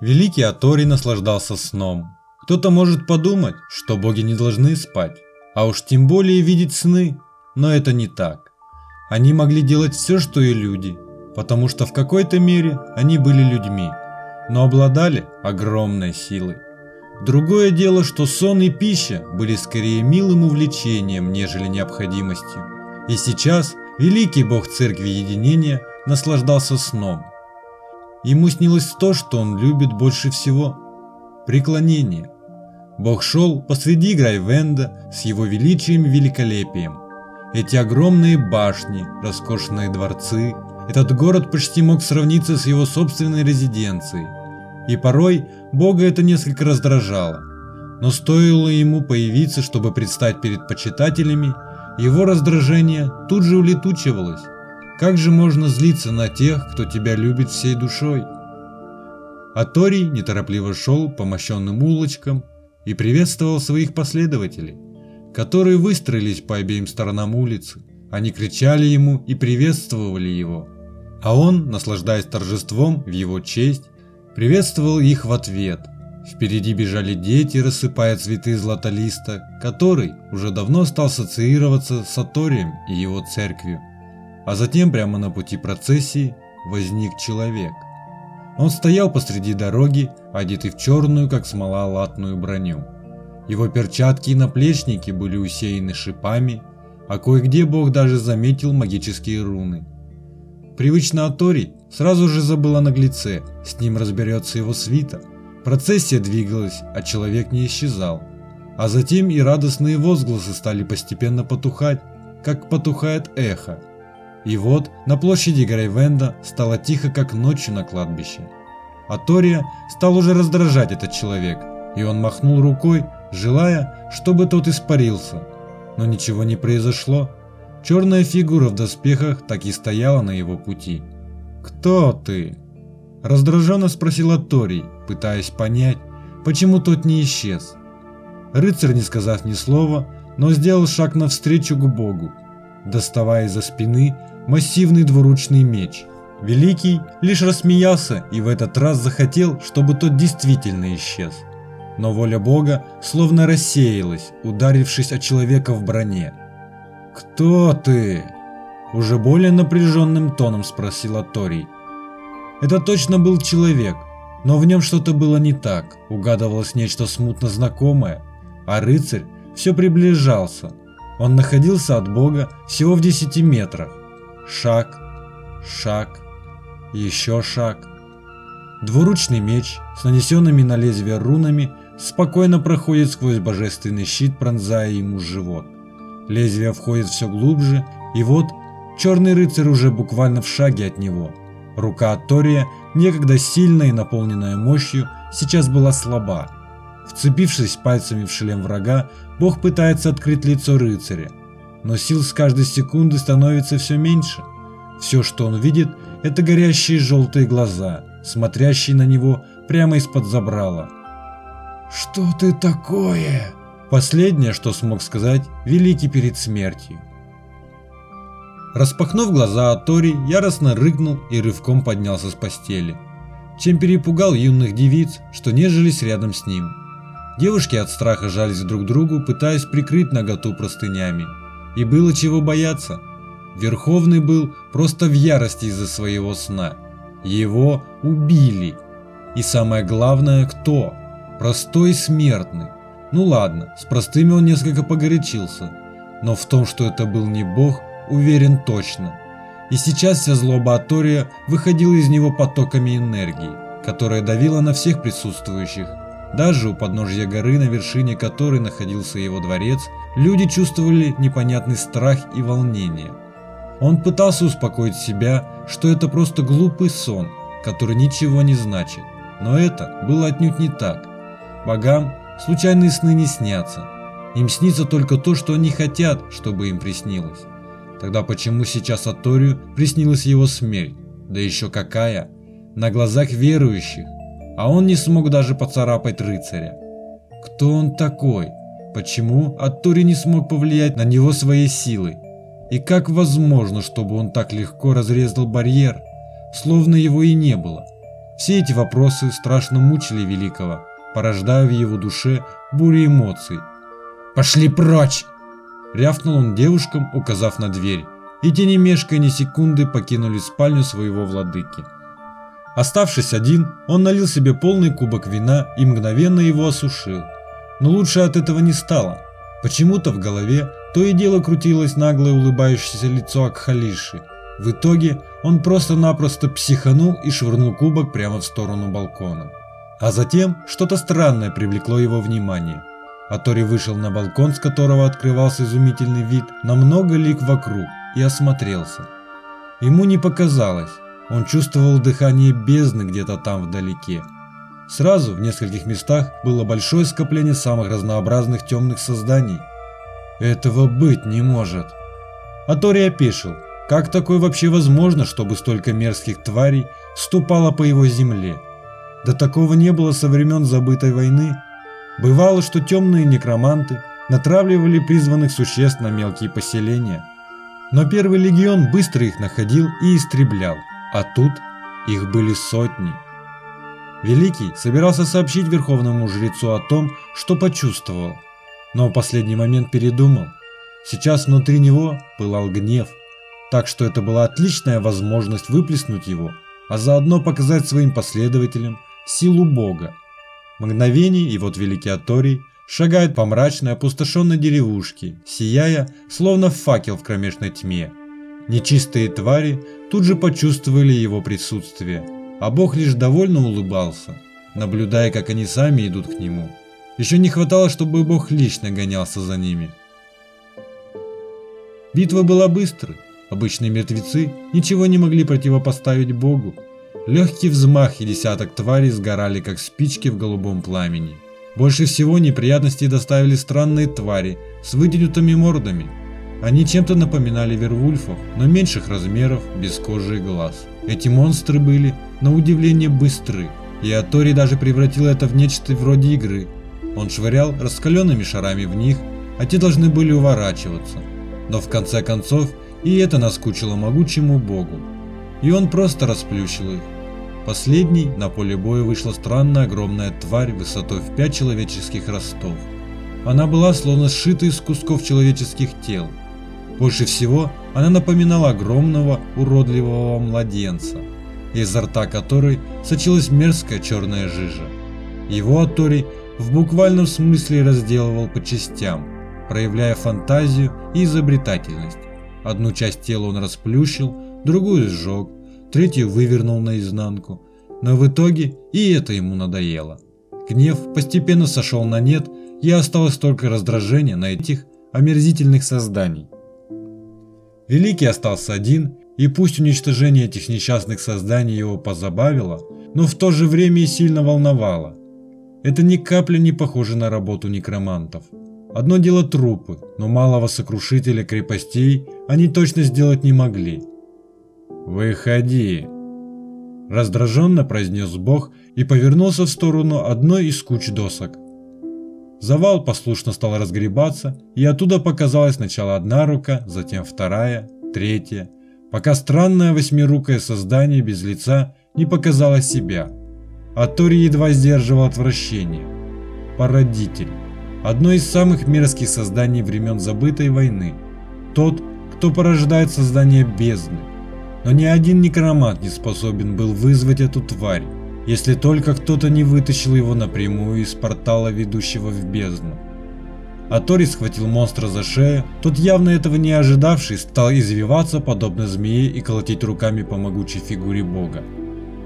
Великий Атори наслаждался сном. Кто-то может подумать, что боги не должны спать, а уж тем более видеть сны, но это не так. Они могли делать все, что и люди, потому что в какой-то мере они были людьми, но обладали огромной силой. Другое дело, что сон и пища были скорее милым увлечением, нежели необходимостью. И сейчас великий бог церкви единения наслаждался сном. Ему снилось то, что он любит больше всего – преклонение. Бог шел посреди Грайвенда с его величием и великолепием. Эти огромные башни, роскошные дворцы, этот город почти мог сравниться с его собственной резиденцией. И порой Бога это несколько раздражало. Но стоило ему появиться, чтобы предстать перед почитателями, его раздражение тут же улетучивалось. Как же можно злиться на тех, кто тебя любит всей душой? А Торий неторопливо шел по мощенным улочкам и приветствовал своих последователей которые выстроились по обеим сторонам улицы. Они кричали ему и приветствовали его. А он, наслаждаясь торжеством в его честь, приветствовал их в ответ. Впереди бежали дети, рассыпая цветы златолиста, который уже давно стал ассоциироваться с Аторием и его церковью. А затем прямо на пути процессии возник человек. Он стоял посреди дороги, одетый в черную, как смола, латную броню. Его перчатки и наплечники были усеяны шипами, а кое-где бог даже заметил магические руны. Привычно Атори сразу же забыл о наглеце, с ним разберется его свита. Процессия двигалась, а человек не исчезал. А затем и радостные возгласы стали постепенно потухать, как потухает эхо. И вот на площади Грейвенда стало тихо, как ночью на кладбище. Атория стал уже раздражать этот человек, и он махнул рукой, желая, чтобы тот испарился. Но ничего не произошло. Черная фигура в доспехах так и стояла на его пути. «Кто ты?» Раздраженно спросила Тори, пытаясь понять, почему тот не исчез. Рыцарь, не сказав ни слова, но сделал шаг навстречу к богу, доставая из-за спины массивный двуручный меч. Великий лишь рассмеялся и в этот раз захотел, чтобы тот действительно исчез но воля Бога словно рассеялась, ударившись о человека в броне. «Кто ты?» – уже более напряженным тоном спросила Торий. Это точно был человек, но в нем что-то было не так, угадывалось нечто смутно знакомое, а рыцарь все приближался. Он находился от Бога всего в десяти метрах. Шаг, шаг, еще шаг. Двуручный меч с нанесенными на лезвие рунами спокойно проходит сквозь божественный щит, пронзая ему живот. Лезвие входит все глубже, и вот черный рыцарь уже буквально в шаге от него. Рука Тория, некогда сильная и наполненная мощью, сейчас была слаба. Вцепившись пальцами в шлем врага, бог пытается открыть лицо рыцаря. Но сил с каждой секунды становится все меньше. Все, что он видит, это горящие желтые глаза, смотрящие на него прямо из-под забрала. «Что ты такое?» Последнее, что смог сказать Великий перед смертью. Распахнув глаза Тори, яростно рыкнул и рывком поднялся с постели, чем перепугал юных девиц, что нежились рядом с ним. Девушки от страха жались друг к другу, пытаясь прикрыть наготу простынями. И было чего бояться. Верховный был просто в ярости из-за своего сна. Его убили. И самое главное, кто? Простой смертный. Ну ладно, с простыми он несколько погорячился, но в том, что это был не бог, уверен точно. И сейчас вся злоба Атория выходила из него потоками энергии, которая давила на всех присутствующих. Даже у подножья горы, на вершине которой находился его дворец, люди чувствовали непонятный страх и волнение. Он пытался успокоить себя, что это просто глупый сон, который ничего не значит. Но это было отнюдь не так. Богам случайные сны не снятся. Им снится только то, что они хотят, чтобы им приснилось. Тогда почему сейчас Аторию приснилась его смерть? Да еще какая? На глазах верующих. А он не смог даже поцарапать рыцаря. Кто он такой? Почему Атори не смог повлиять на него своей силой? И как возможно, чтобы он так легко разрезал барьер, словно его и не было? Все эти вопросы страшно мучили Великого, порождая в его душе бурю эмоций. «Пошли прочь!» Рявкнул он девушкам, указав на дверь, и те не мешкая ни секунды покинули спальню своего владыки. Оставшись один, он налил себе полный кубок вина и мгновенно его осушил. Но лучше от этого не стало. Почему-то в голове то и дело крутилось наглое улыбающееся лицо Акхалиши. В итоге он просто-напросто психанул и швырнул кубок прямо в сторону балкона. А затем что-то странное привлекло его внимание. Атори вышел на балкон, с которого открывался изумительный вид на много лик вокруг, и осмотрелся. Ему не показалось, он чувствовал дыхание бездны где-то там вдалеке. Сразу в нескольких местах было большое скопление самых разнообразных темных созданий. Этого быть не может. Атори опешил. Как такое вообще возможно, чтобы столько мерзких тварей ступало по его земле? Да такого не было со времен забытой войны. Бывало, что темные некроманты натравливали призванных существ на мелкие поселения. Но первый легион быстро их находил и истреблял, а тут их были сотни. Великий собирался сообщить верховному жрецу о том, что почувствовал, но в последний момент передумал. Сейчас внутри него пылал гнев, так что это была отличная возможность выплеснуть его, а заодно показать своим последователям силу Бога. Мгновение и вот великий Аторий шагает по мрачной опустошенной деревушке, сияя, словно факел в кромешной тьме. Нечистые твари тут же почувствовали его присутствие, а Бог лишь довольно улыбался, наблюдая, как они сами идут к нему. Еще не хватало, чтобы Бог лично гонялся за ними. Битва была быстрой. Обычные мертвецы ничего не могли противопоставить Богу. Легкий взмах и десяток тварей сгорали, как спички в голубом пламени. Больше всего неприятностей доставили странные твари с вытянутыми мордами. Они чем-то напоминали вервульфов, но меньших размеров, без кожи и глаз. Эти монстры были, на удивление, быстры, и Атори даже превратил это в нечто вроде игры. Он швырял раскаленными шарами в них, а те должны были уворачиваться. Но в конце концов и это наскучило могучему богу. И он просто расплющил их. Последней на поле боя вышла странная огромная тварь высотой в пять человеческих ростов. Она была словно сшита из кусков человеческих тел. Больше всего она напоминала огромного уродливого младенца, изо рта которой сочилась мерзкая черная жижа. Его Атори в буквальном смысле разделывал по частям, проявляя фантазию и изобретательность. Одну часть тела он расплющил, другую сжег, третью вывернул наизнанку. Но в итоге и это ему надоело. Гнев постепенно сошел на нет, и осталось только раздражение на этих омерзительных созданий. Великий остался один, и пусть уничтожение этих несчастных созданий его позабавило, но в то же время и сильно волновало. Это ни капли не похоже на работу некромантов. Одно дело трупы, но малого сокрушителя крепостей они точно сделать не могли. «Выходи!» Раздраженно произнес Бог и повернулся в сторону одной из куч досок. Завал послушно стал разгребаться, и оттуда показалась сначала одна рука, затем вторая, третья, пока странное восьмирукое создание без лица не показало себя. А Тори едва сдерживал отвращение. Породитель. Одно из самых мерзких созданий времен забытой войны. Тот, кто порождает создание бездны. Но ни один некромант не способен был вызвать эту тварь, если только кто-то не вытащил его напрямую из портала, ведущего в бездну. А Тори схватил монстра за шею, тот явно этого не ожидавший стал извиваться подобно змее и колотить руками по могучей фигуре бога.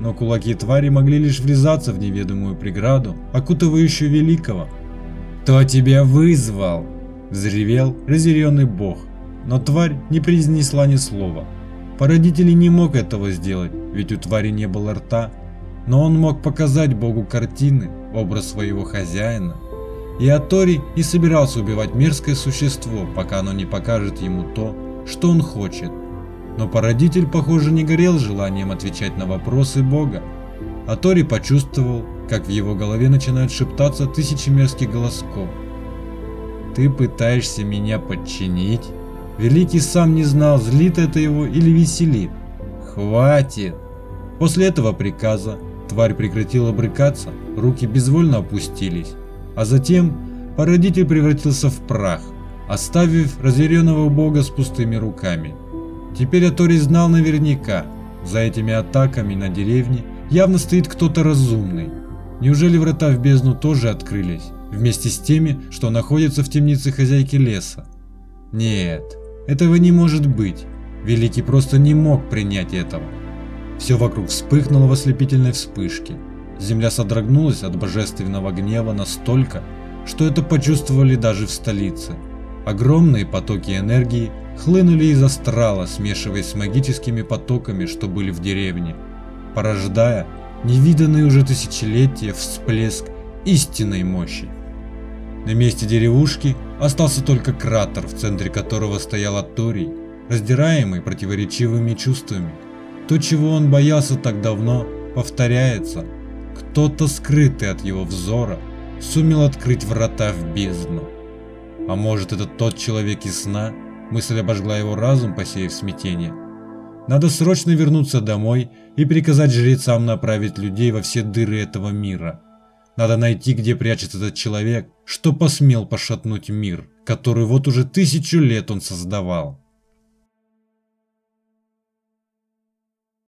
Но кулаки твари могли лишь врезаться в неведомую преграду, окутывающую великого. «Кто тебя вызвал?» – взревел разъяренный бог. Но тварь не произнесла ни слова. Породитель не мог этого сделать, ведь у твари не было рта, но он мог показать богу картины, образ своего хозяина. И Атори не собирался убивать мерзкое существо, пока оно не покажет ему то, что он хочет. Но породитель, похоже, не горел желанием отвечать на вопросы бога. Атори почувствовал, как в его голове начинают шептаться тысячи мерзких голосков. «Ты пытаешься меня подчинить?» Великий сам не знал, злит это его или веселит. «Хватит!» После этого приказа Тварь прекратила брыкаться, руки безвольно опустились, а затем породитель превратился в прах, оставив разъяренного бога с пустыми руками. Теперь Атори знал наверняка, за этими атаками на деревни явно стоит кто-то разумный. Неужели врата в бездну тоже открылись, вместе с теми, что находятся в темнице хозяйки леса? Нет, этого не может быть. Великий просто не мог принять этого. Все вокруг вспыхнуло в ослепительной вспышке. Земля содрогнулась от божественного гнева настолько, что это почувствовали даже в столице. Огромные потоки энергии хлынули из астрала, смешиваясь с магическими потоками, что были в деревне, порождая невиданный уже тысячелетия всплеск истинной мощи. На месте деревушки остался только кратер, в центре которого стоял Аторий, раздираемый противоречивыми чувствами. То, чего он боялся так давно, повторяется. Кто-то, скрытый от его взора, сумел открыть врата в бездну. А может это тот человек из сна? Мысль обожгла его разум, посеяв смятение. Надо срочно вернуться домой и приказать жрецам направить людей во все дыры этого мира. Надо найти, где прячется этот человек, что посмел пошатнуть мир, который вот уже тысячу лет он создавал.